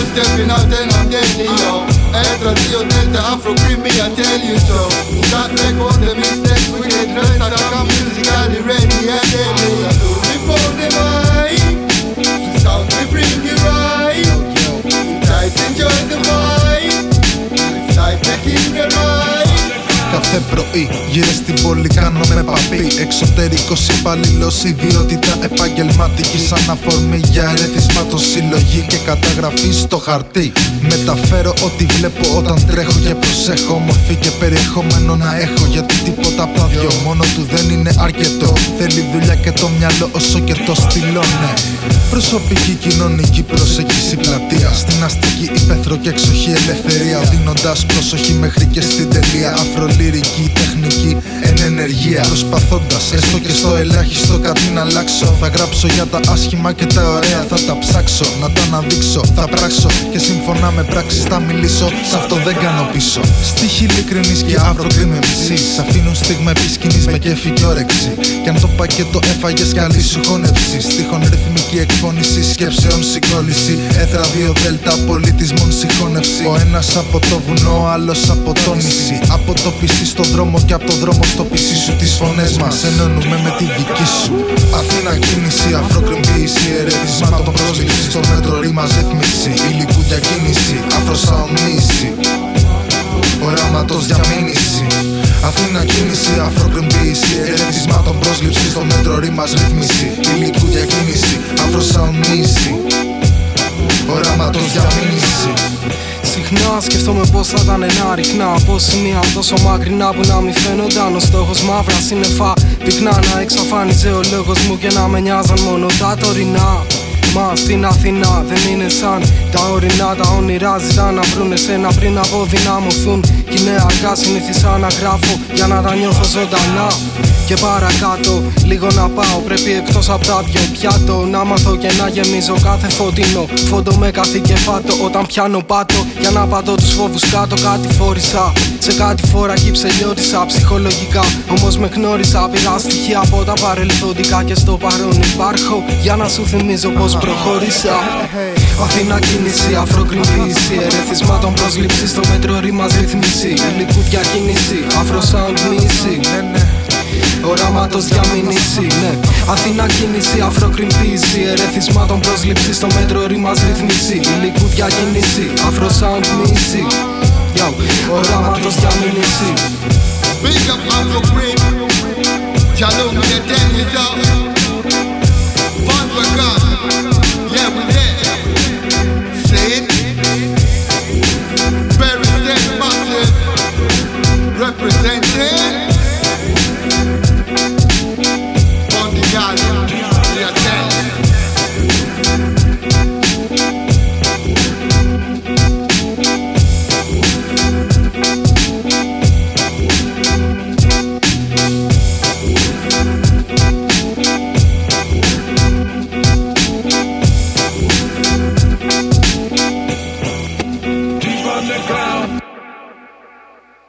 you stepping out then I'm deadly. now. extra the hotel, the Afro cream, me, I tell you so. Start make all the mistakes we Κάθε πρωί. Γύρω στην πόλη κάνω με παπί. Εξωτερικός υπαλλήλος, ιδιότητα επαγγελματική. Σαν αφορμή για ερεθίσματο συλλογή και καταγραφή στο χαρτί. Μεταφέρω ό,τι βλέπω όταν τρέχω και προσέχω. Μορφή και περιεχόμενο να έχω Γιατί τίποτα από τα δυο. Μόνο του δεν είναι αρκετό. Θέλει δουλειά και το μυαλό όσο και το στυλό ναι Προσωπική κοινωνική προσέγγιση πλατεία. Στην αστική υπαίθρο και εξοχή ελευθερία. Δίνοντας προσοχή μέχρι και στην τελεία. Αφρολυρική τεχνική εν ενεργεία. Προσπαθώντας έστω και στο ελάχιστο κάτι να αλλάξω. Θα γράψω για τα άσχημα και τα ωραία Θα τα ψάξω. Να τα αναδείξω Θα πράξω και σύμφωνα με πράξεις θα μιλήσω. Σ' αυτό δεν κάνω πίσω. Στίχη ειλικρινής και αύριο με μισή. Σ' αφήνουν στίγμα επισκηνής με κέφι και όρεξη. Κι αν το πακέτο έφαγες καλή σου χώνευση. Στίχων ρυθμική εκφώνηση σκέψεων συγκρόληση Έθρα δύο δέλτα πολιτισμών συγχώνευση. Ο ένας από το βουνό, ο άλλος από το νησί. Από το πισί στο δρόμο και από το δρόμο στο πισί σου Τις φωνές μας. Ενώνουμε με τη δική σου Αθήνα κίνηση, αφροκριμπήση, ερεθισμάτων πρόσληψη. Στο μέτρο ρήμα ρύθμιση, υλικού διακίνηση, αφροσαονίση Οράματος διαμήνυση Αθήνα κίνηση, αφροκριμπήση Ερεθισμάτων πρόσληψη. Στο μέτρο ρήμας ρύθμιση Υλικού διακίνηση, αφροσαονίση Συχνά σκεφτόμαι πώ θα ήταν να ριχνά Πώ σημεία τόσο μακρινά που να μην φαίνονταν. Ο στόχος μαύρα σύννεφα πυκνά να εξαφάνιζε ο λόγος μου και να με νοιάζαν μόνο τα τωρινά Μα στην Αθήνα δεν είναι σαν τα ορεινά τα όνειρά ζητά να βρουν εσένα πριν αποδυναμωθούν Κι είναι αργά συνήθισα να γράφω για να τα νιώθω ζωντανά. Και παρακάτω λίγο να πάω πρέπει εκτός από τα δυο πιάτο Να μάθω και να γεμίζω κάθε φωτεινό Φόντο με κάθε κεφάτο. Όταν πιάνω πάτο Για να πατώ τους φόβους κάτω κάτι φόρησα. Σε κάτι φορά κι ψελιώτησα ψυχολογικά. Όμως με γνώρισα πήρα στοιχεία από τα παρελθόντικα Και στο παρόν υπάρχω για να σου θυμίζω πως προχώρησα. Αθήνα κίνηση, αφροκριμπήση Ερεθισμάτων πρόσληψη στο μέτρο ρήμας ρυθμίση Υλικού διακίνηση, αφροσάουντ μίση Οράματος διαμήνυση, ναι Αθήνα κίνηση, αφροκριμπήση Ερεθισμάτων πρόσληψη στο μέτρο ρήμας ρυθμίση Υλικού διακίνηση, αφροσάουντ μίση Οράματος διαμήνυση Big up Afro Cream. Y'all know me, they tell Representing.